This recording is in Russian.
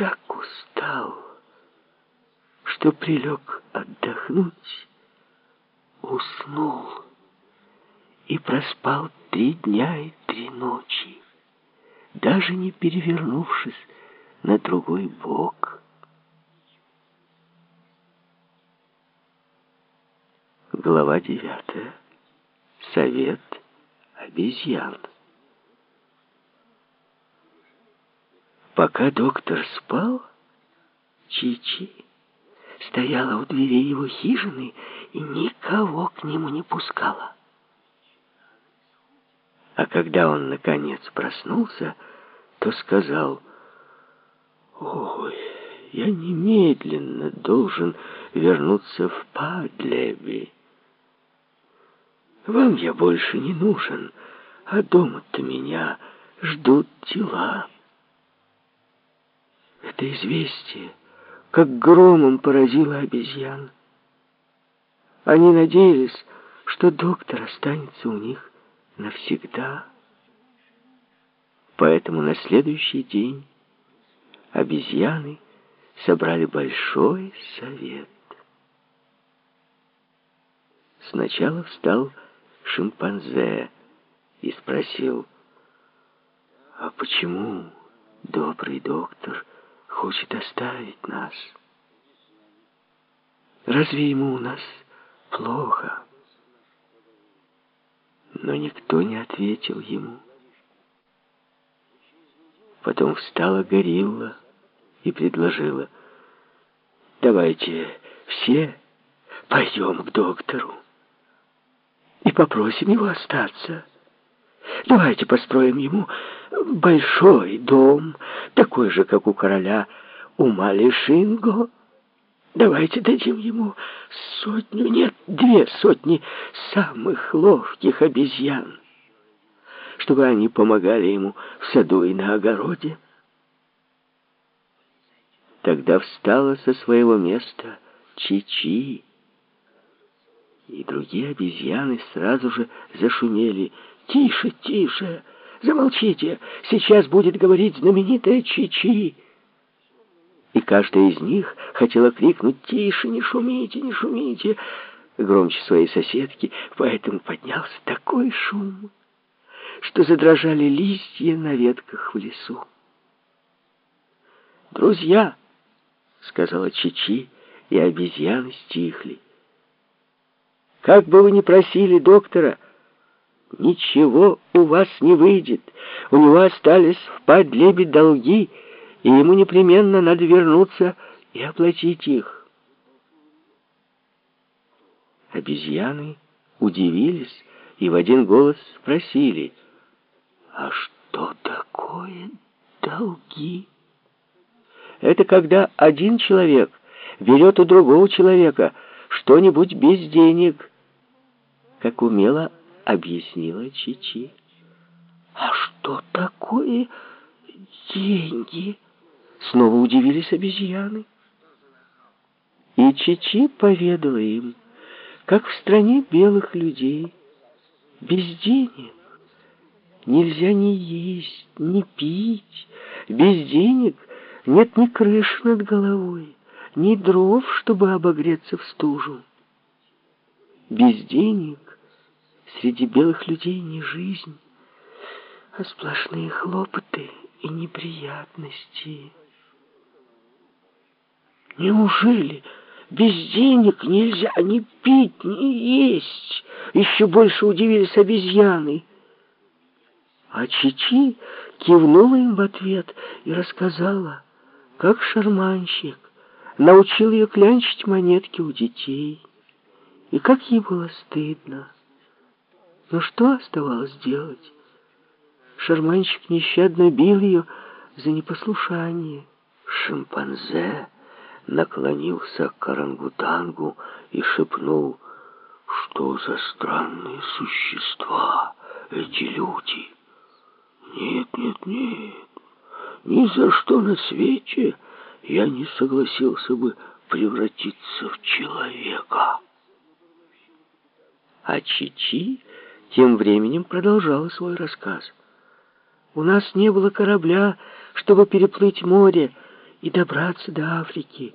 так устал, что прилег отдохнуть, уснул и проспал три дня и три ночи, даже не перевернувшись на другой бок. Глава девятая. Совет обезьян. Пока доктор спал, Чичи стояла у двери его хижины и никого к нему не пускала. А когда он, наконец, проснулся, то сказал, «Ой, я немедленно должен вернуться в Падлеби. Вам я больше не нужен, а дома-то меня ждут дела». Это известие, как громом поразило обезьян. Они надеялись, что доктор останется у них навсегда. Поэтому на следующий день обезьяны собрали большой совет. Сначала встал шимпанзе и спросил, «А почему, добрый доктор, хочет оставить нас? Разве ему у нас плохо?» Но никто не ответил ему. Потом встала горилла и предложила, «Давайте все пойдем к доктору и попросим его остаться. Давайте построим ему большой дом, такой же, как у короля Умали Шинго. Давайте дадим ему сотню, нет, две сотни самых ловких обезьян, чтобы они помогали ему в саду и на огороде. Тогда встала со своего места Чичи, -чи, и другие обезьяны сразу же зашумели. «Тише, тише! Замолчите! Сейчас будет говорить знаменитая Чичи!» -чи. И каждая из них хотела крикнуть «Тише, не шумите, не шумите!» громче своей соседки, поэтому поднялся такой шум, что задрожали листья на ветках в лесу. «Друзья!» — сказала Чичи, и обезьяны стихли. «Как бы вы ни просили доктора, ничего у вас не выйдет. У него остались в подлебе долги, и ему непременно надо вернуться и оплатить их. Обезьяны удивились и в один голос спросили, «А что такое долги?» Это когда один человек берет у другого человека что-нибудь без денег, как умело объяснила Чичи. «А что такое деньги?» Снова удивились обезьяны. И Чичи поведала им, как в стране белых людей без денег нельзя ни есть, ни пить. Без денег нет ни крыши над головой, ни дров, чтобы обогреться в стужу. Без денег среди белых людей не жизнь, а сплошные хлопоты и неприятности. Неужели без денег нельзя ни пить, ни есть? Еще больше удивились обезьяны. А Чичи кивнула им в ответ и рассказала, как шарманщик научил ее клянчить монетки у детей, и как ей было стыдно. Но что оставалось делать? Шарманщик нещадно бил ее за непослушание. Шимпанзе наклонился к орангутангу и шепнул, что за странные существа эти люди. Нет, нет, нет, ни за что на свете я не согласился бы превратиться в человека. А Чичи тем временем продолжала свой рассказ. У нас не было корабля, чтобы переплыть море, и добраться до Африки.